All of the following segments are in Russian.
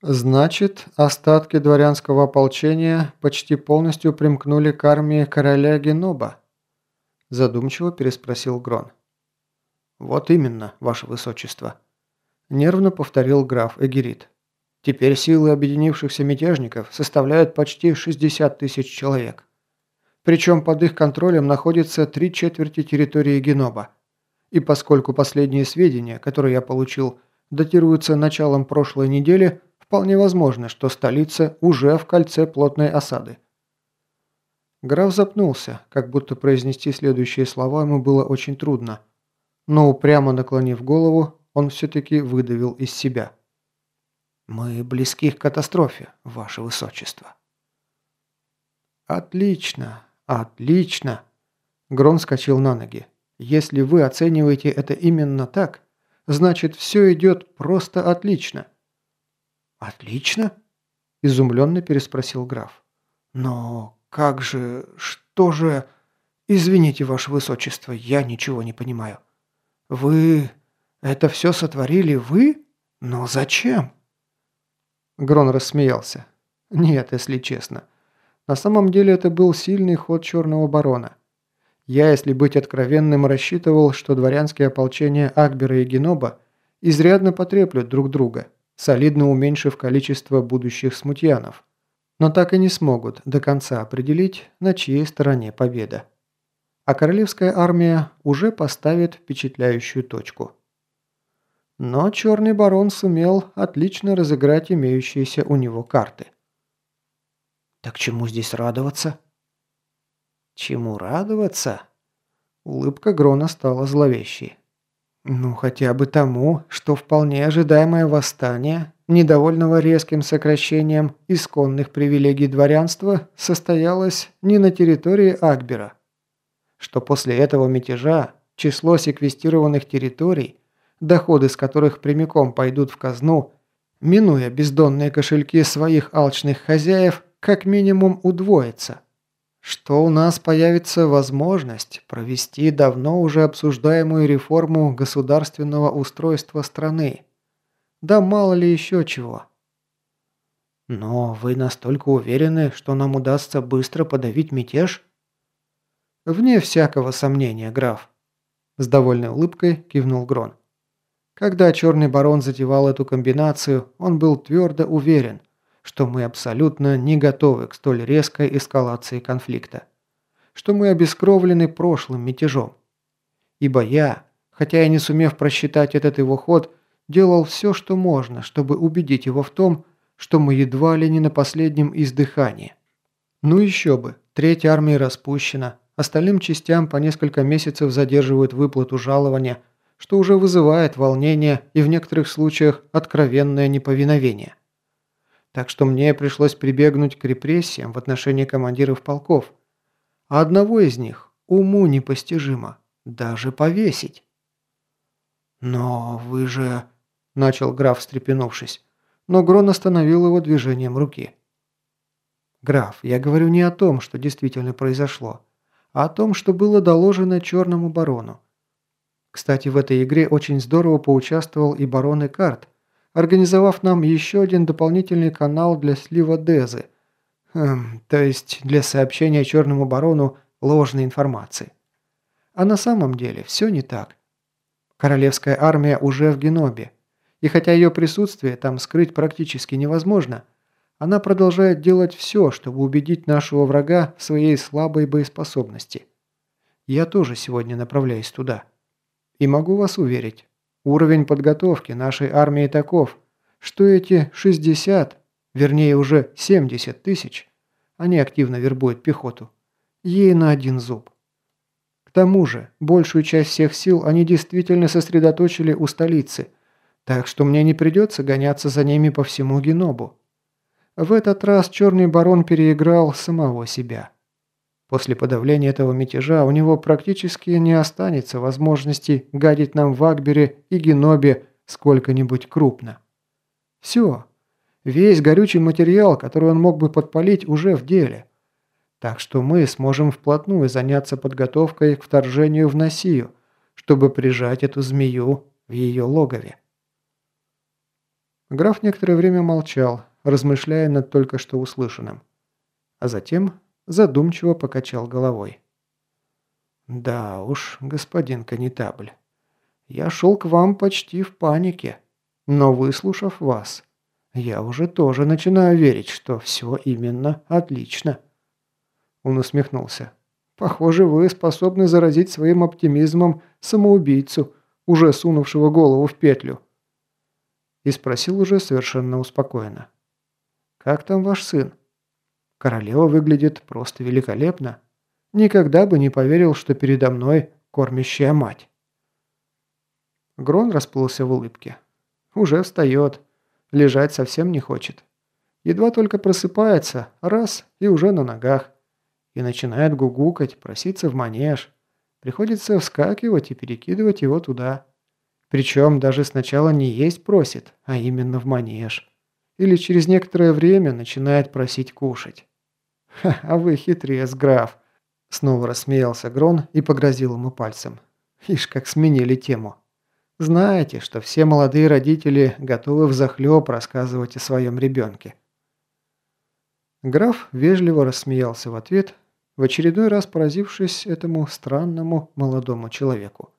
Значит, остатки дворянского ополчения почти полностью примкнули к армии короля Геноба? Задумчиво переспросил Грон. Вот именно, ваше высочество. Нервно повторил граф Эгерит. Теперь силы объединившихся мятежников составляют почти 60 тысяч человек. Причем под их контролем находится три четверти территории Геноба. И поскольку последние сведения, которые я получил, датируются началом прошлой недели, Вполне возможно, что столица уже в кольце плотной осады. Граф запнулся, как будто произнести следующие слова ему было очень трудно. Но упрямо наклонив голову, он все-таки выдавил из себя. «Мы близки к катастрофе, ваше высочество». «Отлично, отлично!» Грон скачал на ноги. «Если вы оцениваете это именно так, значит все идет просто отлично». «Отлично?» – изумленно переспросил граф. «Но как же... что же... Извините, ваше высочество, я ничего не понимаю. Вы... это все сотворили вы? Но зачем?» Грон рассмеялся. «Нет, если честно. На самом деле это был сильный ход Черного Барона. Я, если быть откровенным, рассчитывал, что дворянские ополчения Акбера и Геноба изрядно потреплют друг друга» солидно уменьшив количество будущих смутьянов, но так и не смогут до конца определить, на чьей стороне победа. А королевская армия уже поставит впечатляющую точку. Но Черный Барон сумел отлично разыграть имеющиеся у него карты. «Так чему здесь радоваться?» «Чему радоваться?» Улыбка Грона стала зловещей. Ну, хотя бы тому, что вполне ожидаемое восстание, недовольного резким сокращением исконных привилегий дворянства, состоялось не на территории Акбера. Что после этого мятежа число секвестированных территорий, доходы с которых прямиком пойдут в казну, минуя бездонные кошельки своих алчных хозяев, как минимум удвоится – что у нас появится возможность провести давно уже обсуждаемую реформу государственного устройства страны. Да мало ли еще чего. Но вы настолько уверены, что нам удастся быстро подавить мятеж? Вне всякого сомнения, граф. С довольной улыбкой кивнул Грон. Когда Черный Барон затевал эту комбинацию, он был твердо уверен, что мы абсолютно не готовы к столь резкой эскалации конфликта, что мы обескровлены прошлым мятежом. Ибо я, хотя и не сумев просчитать этот его ход, делал все, что можно, чтобы убедить его в том, что мы едва ли не на последнем издыхании. Ну еще бы, третья армия распущена, остальным частям по несколько месяцев задерживают выплату жалования, что уже вызывает волнение и в некоторых случаях откровенное неповиновение так что мне пришлось прибегнуть к репрессиям в отношении командиров полков. А одного из них уму непостижимо. Даже повесить. «Но вы же...» – начал граф, встрепенувшись. Но Грон остановил его движением руки. «Граф, я говорю не о том, что действительно произошло, а о том, что было доложено Черному Барону. Кстати, в этой игре очень здорово поучаствовал и барон Экарт – организовав нам еще один дополнительный канал для слива Дезы, эм, то есть для сообщения Черному Барону ложной информации. А на самом деле все не так. Королевская армия уже в Генобе, и хотя ее присутствие там скрыть практически невозможно, она продолжает делать все, чтобы убедить нашего врага в своей слабой боеспособности. Я тоже сегодня направляюсь туда. И могу вас уверить, Уровень подготовки нашей армии таков, что эти 60, вернее уже 70 тысяч, они активно вербуют пехоту, ей на один зуб. К тому же, большую часть всех сил они действительно сосредоточили у столицы, так что мне не придется гоняться за ними по всему Генобу. В этот раз Черный Барон переиграл самого себя. После подавления этого мятежа у него практически не останется возможности гадить нам в Акбере и Генобе сколько-нибудь крупно. Все. Весь горючий материал, который он мог бы подпалить, уже в деле. Так что мы сможем вплотную заняться подготовкой к вторжению в Носию, чтобы прижать эту змею в ее логове. Граф некоторое время молчал, размышляя над только что услышанным. А затем задумчиво покачал головой. «Да уж, господин конетабль, я шел к вам почти в панике, но выслушав вас, я уже тоже начинаю верить, что все именно отлично». Он усмехнулся. «Похоже, вы способны заразить своим оптимизмом самоубийцу, уже сунувшего голову в петлю». И спросил уже совершенно успокоенно. «Как там ваш сын?» Королева выглядит просто великолепно. Никогда бы не поверил, что передо мной кормящая мать. Грон расплылся в улыбке. Уже встает. Лежать совсем не хочет. Едва только просыпается, раз, и уже на ногах. И начинает гугукать, проситься в манеж. Приходится вскакивать и перекидывать его туда. Причем даже сначала не есть просит, а именно в манеж. Или через некоторое время начинает просить кушать. «Ха, а вы хитрец, граф!» Снова рассмеялся Грон и погрозил ему пальцем. Ишь, как сменили тему. Знаете, что все молодые родители готовы взахлеб рассказывать о своем ребенке. Граф вежливо рассмеялся в ответ, в очередной раз поразившись этому странному молодому человеку.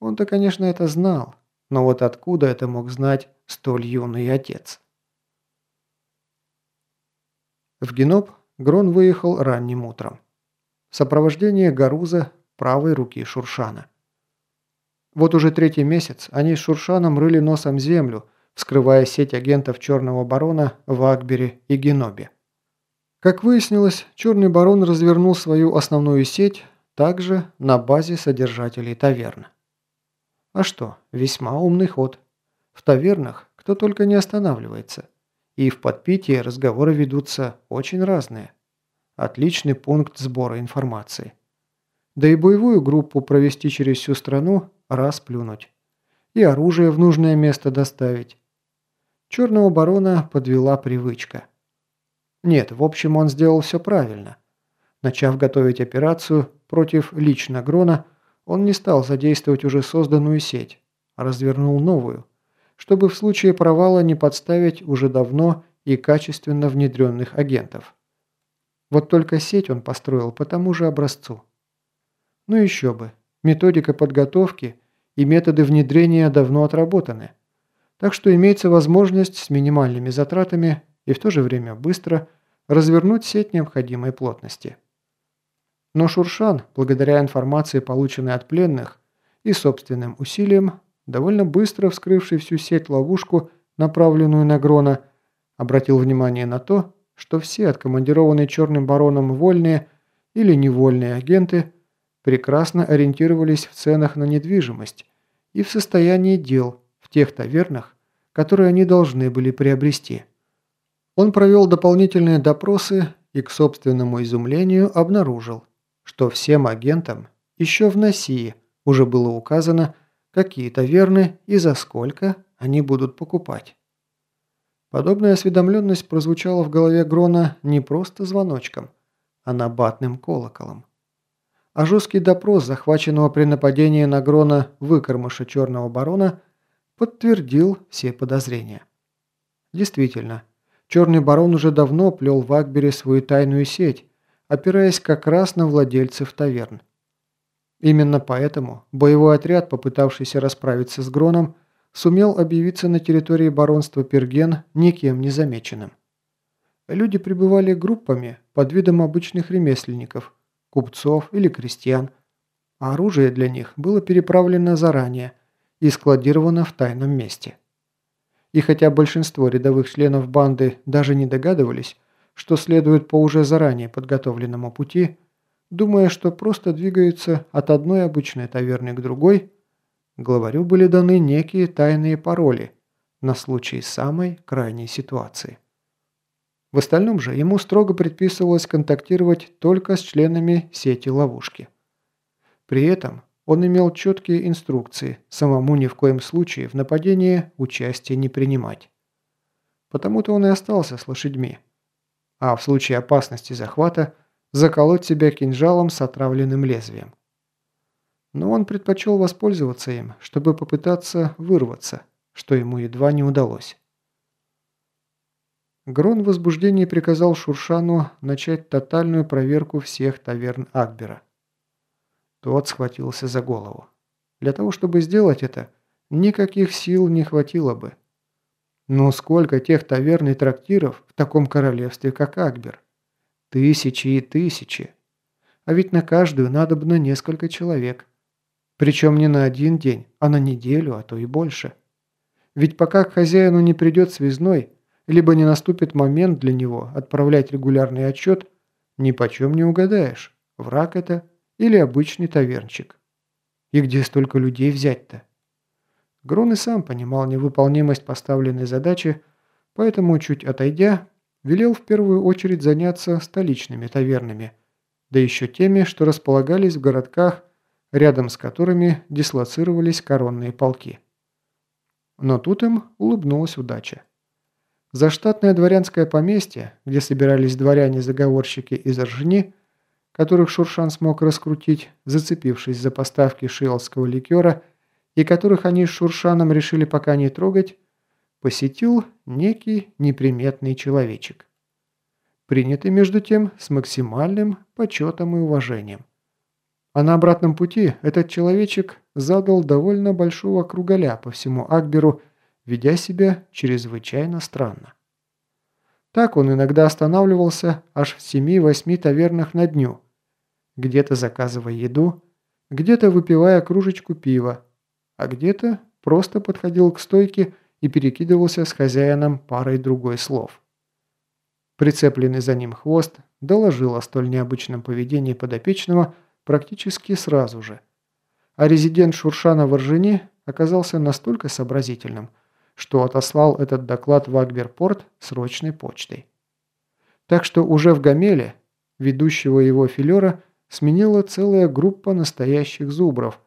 Он-то, конечно, это знал, но вот откуда это мог знать столь юный отец? В Геноп Грон выехал ранним утром. В сопровождении Гаруза правой руки Шуршана. Вот уже третий месяц они с Шуршаном рыли носом землю, вскрывая сеть агентов Черного Барона в Акбере и Генобе. Как выяснилось, Черный Барон развернул свою основную сеть также на базе содержателей таверн. А что, весьма умный ход. В тавернах кто только не останавливается – и в подпитии разговоры ведутся очень разные. Отличный пункт сбора информации. Да и боевую группу провести через всю страну – раз плюнуть. И оружие в нужное место доставить. Черного барона подвела привычка. Нет, в общем, он сделал все правильно. Начав готовить операцию против лично Грона, он не стал задействовать уже созданную сеть, а развернул новую – чтобы в случае провала не подставить уже давно и качественно внедренных агентов. Вот только сеть он построил по тому же образцу. Ну еще бы, методика подготовки и методы внедрения давно отработаны, так что имеется возможность с минимальными затратами и в то же время быстро развернуть сеть необходимой плотности. Но Шуршан, благодаря информации, полученной от пленных, и собственным усилиям, довольно быстро вскрывший всю сеть-ловушку, направленную на Грона, обратил внимание на то, что все откомандированные Черным Бароном вольные или невольные агенты прекрасно ориентировались в ценах на недвижимость и в состоянии дел в тех тавернах, которые они должны были приобрести. Он провел дополнительные допросы и, к собственному изумлению, обнаружил, что всем агентам еще в Носии уже было указано, какие таверны и за сколько они будут покупать. Подобная осведомленность прозвучала в голове Грона не просто звоночком, а набатным колоколом. А жесткий допрос, захваченного при нападении на Грона выкормыша Черного Барона, подтвердил все подозрения. Действительно, Черный Барон уже давно плел в Акбере свою тайную сеть, опираясь как раз на владельцев таверн. Именно поэтому боевой отряд, попытавшийся расправиться с Гроном, сумел объявиться на территории баронства Перген никем не замеченным. Люди пребывали группами под видом обычных ремесленников, купцов или крестьян, а оружие для них было переправлено заранее и складировано в тайном месте. И хотя большинство рядовых членов банды даже не догадывались, что следует по уже заранее подготовленному пути – думая, что просто двигаются от одной обычной таверны к другой, главарю были даны некие тайные пароли на случай самой крайней ситуации. В остальном же ему строго предписывалось контактировать только с членами сети ловушки. При этом он имел четкие инструкции самому ни в коем случае в нападении участия не принимать. Потому-то он и остался с лошадьми. А в случае опасности захвата – заколоть себя кинжалом с отравленным лезвием. Но он предпочел воспользоваться им, чтобы попытаться вырваться, что ему едва не удалось. Грон в возбуждении приказал Шуршану начать тотальную проверку всех таверн Акбера. Тот схватился за голову. Для того, чтобы сделать это, никаких сил не хватило бы. Но сколько тех таверн и трактиров в таком королевстве, как Акбер? Тысячи и тысячи. А ведь на каждую надобно несколько человек. Причем не на один день, а на неделю, а то и больше. Ведь пока к хозяину не придет связной, либо не наступит момент для него отправлять регулярный отчет, ни почем не угадаешь, враг это или обычный тавернчик. И где столько людей взять-то? Грон и сам понимал невыполнимость поставленной задачи, поэтому, чуть отойдя, велел в первую очередь заняться столичными тавернами, да еще теми, что располагались в городках, рядом с которыми дислоцировались коронные полки. Но тут им улыбнулась удача. Заштатное дворянское поместье, где собирались дворяне-заговорщики из Ржни, которых Шуршан смог раскрутить, зацепившись за поставки шиэлского ликера, и которых они с Шуршаном решили пока не трогать, посетил некий неприметный человечек. Принятый, между тем, с максимальным почетом и уважением. А на обратном пути этот человечек задал довольно большого кругаля по всему Акберу, ведя себя чрезвычайно странно. Так он иногда останавливался аж в семи-восьми тавернах на дню, где-то заказывая еду, где-то выпивая кружечку пива, а где-то просто подходил к стойке и перекидывался с хозяином парой другой слов. Прицепленный за ним хвост доложил о столь необычном поведении подопечного – практически сразу же. А резидент Шуршана в Оржине оказался настолько сообразительным, что отослал этот доклад в Акберпорт срочной почтой. Так что уже в Гамеле ведущего его филера сменила целая группа настоящих зубров,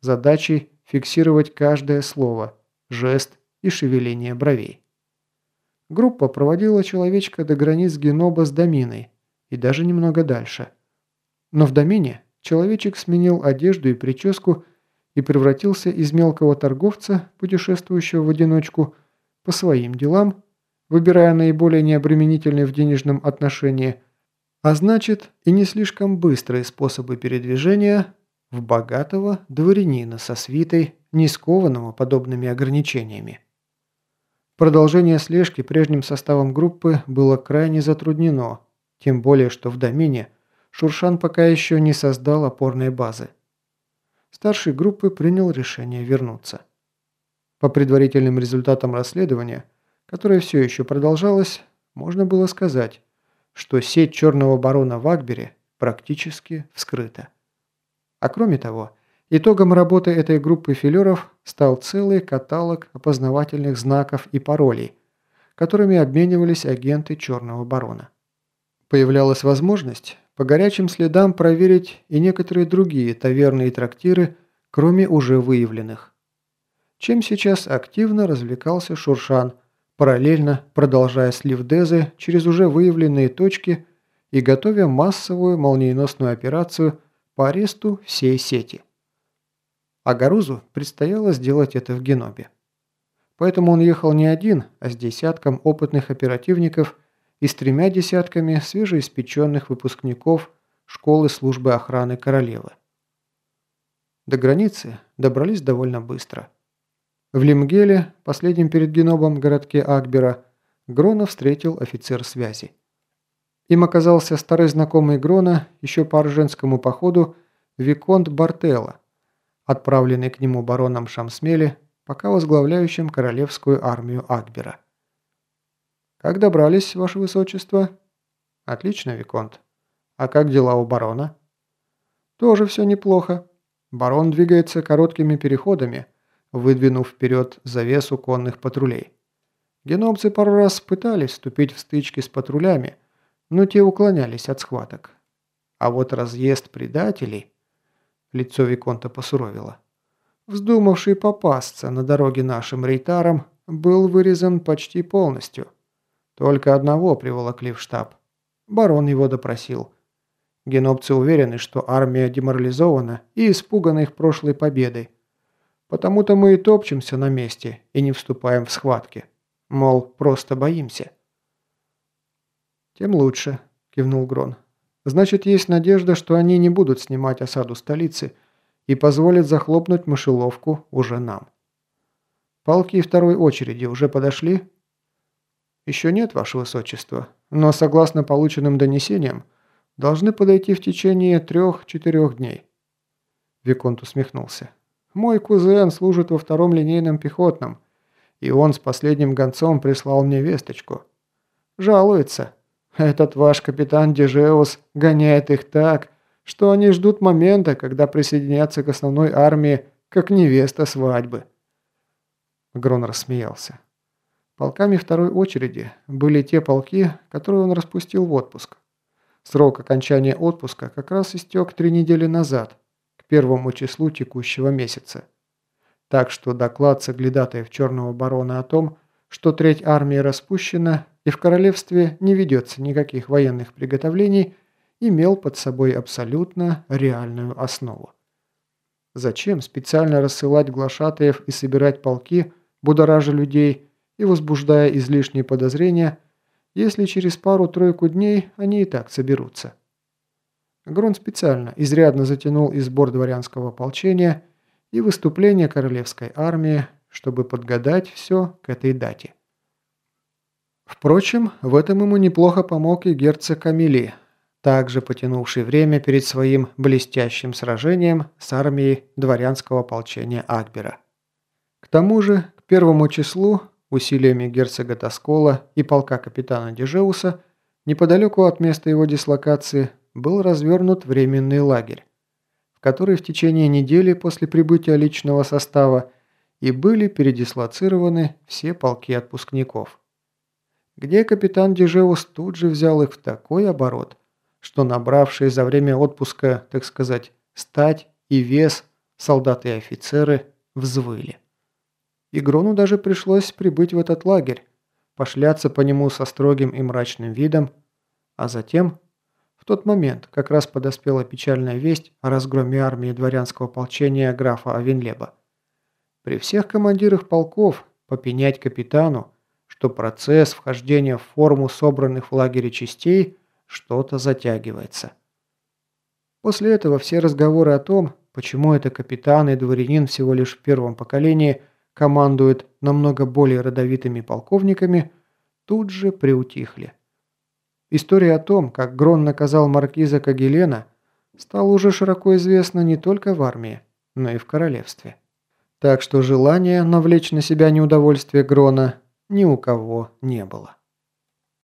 задачей фиксировать каждое слово, жест и шевеление бровей. Группа проводила человечка до границ Геноба с Доминой и даже немного дальше. Но в Домине Человечек сменил одежду и прическу и превратился из мелкого торговца, путешествующего в одиночку, по своим делам, выбирая наиболее необременительные в денежном отношении, а значит и не слишком быстрые способы передвижения, в богатого дворянина со свитой, не скованного подобными ограничениями. Продолжение слежки прежним составом группы было крайне затруднено, тем более что в домине – Шуршан пока еще не создал опорной базы. Старший группы принял решение вернуться. По предварительным результатам расследования, которое все еще продолжалось, можно было сказать, что сеть черного барона в Акбере практически вскрыта. А кроме того, итогом работы этой группы филеров стал целый каталог опознавательных знаков и паролей, которыми обменивались агенты черного барона. Появлялась возможность по горячим следам проверить и некоторые другие таверны и трактиры, кроме уже выявленных. Чем сейчас активно развлекался Шуршан, параллельно продолжая слив Дезы через уже выявленные точки и готовя массовую молниеносную операцию по аресту всей сети. А Гарузу предстояло сделать это в Генобе. Поэтому он ехал не один, а с десятком опытных оперативников – и с тремя десятками свежеиспеченных выпускников школы службы охраны королевы. До границы добрались довольно быстро. В Лимгеле, последнем перед Генобом городке Акбера, Грона встретил офицер связи. Им оказался старый знакомый Грона еще по арженскому походу Виконт Бартелла, отправленный к нему бароном Шамсмели, пока возглавляющим королевскую армию Акбера. «Как добрались, ваше высочество?» «Отлично, Виконт. А как дела у барона?» «Тоже все неплохо. Барон двигается короткими переходами, выдвинув вперед завесу конных патрулей. Геномцы пару раз пытались вступить в стычки с патрулями, но те уклонялись от схваток. А вот разъезд предателей...» Лицо Виконта посуровило. «Вздумавший попасться на дороге нашим рейтарам, был вырезан почти полностью». Только одного приволокли в штаб. Барон его допросил. Генопцы уверены, что армия деморализована и испугана их прошлой победой. Потому-то мы и топчемся на месте и не вступаем в схватки. Мол, просто боимся. «Тем лучше», – кивнул Грон. «Значит, есть надежда, что они не будут снимать осаду столицы и позволят захлопнуть мышеловку уже нам». «Полки второй очереди уже подошли?» «Еще нет, Ваше Высочество, но согласно полученным донесениям, должны подойти в течение трех-четырех дней». Виконт усмехнулся. «Мой кузен служит во втором линейном пехотном, и он с последним гонцом прислал мне весточку. Жалуется. Этот ваш капитан Дежеус гоняет их так, что они ждут момента, когда присоединятся к основной армии, как невеста свадьбы». Грон рассмеялся. Полками второй очереди были те полки, которые он распустил в отпуск. Срок окончания отпуска как раз истек три недели назад, к первому числу текущего месяца. Так что доклад соглядатаев Черного Барона о том, что треть армии распущена и в королевстве не ведется никаких военных приготовлений, имел под собой абсолютно реальную основу. Зачем специально рассылать глашатаев и собирать полки, будоража людей, и возбуждая излишние подозрения, если через пару-тройку дней они и так соберутся. Грон специально изрядно затянул и сбор дворянского ополчения и выступление королевской армии, чтобы подгадать все к этой дате. Впрочем, в этом ему неплохо помог и герцог Камили, также потянувший время перед своим блестящим сражением с армией дворянского ополчения Акбера. К тому же, к первому числу усилиями герцога Тоскола и полка капитана Дежеуса, неподалеку от места его дислокации был развернут временный лагерь, в который в течение недели после прибытия личного состава и были передислоцированы все полки отпускников. Где капитан Дежеус тут же взял их в такой оборот, что набравшие за время отпуска, так сказать, стать и вес солдаты и офицеры взвыли. И Грону даже пришлось прибыть в этот лагерь, пошляться по нему со строгим и мрачным видом, а затем, в тот момент, как раз подоспела печальная весть о разгроме армии дворянского ополчения графа Авенлеба. При всех командирах полков попенять капитану, что процесс вхождения в форму собранных в лагере частей что-то затягивается. После этого все разговоры о том, почему это капитан и дворянин всего лишь в первом поколении – командует намного более родовитыми полковниками, тут же приутихли. История о том, как Грон наказал маркиза Кагелена, стала уже широко известна не только в армии, но и в королевстве. Так что желания навлечь на себя неудовольствие Грона ни у кого не было.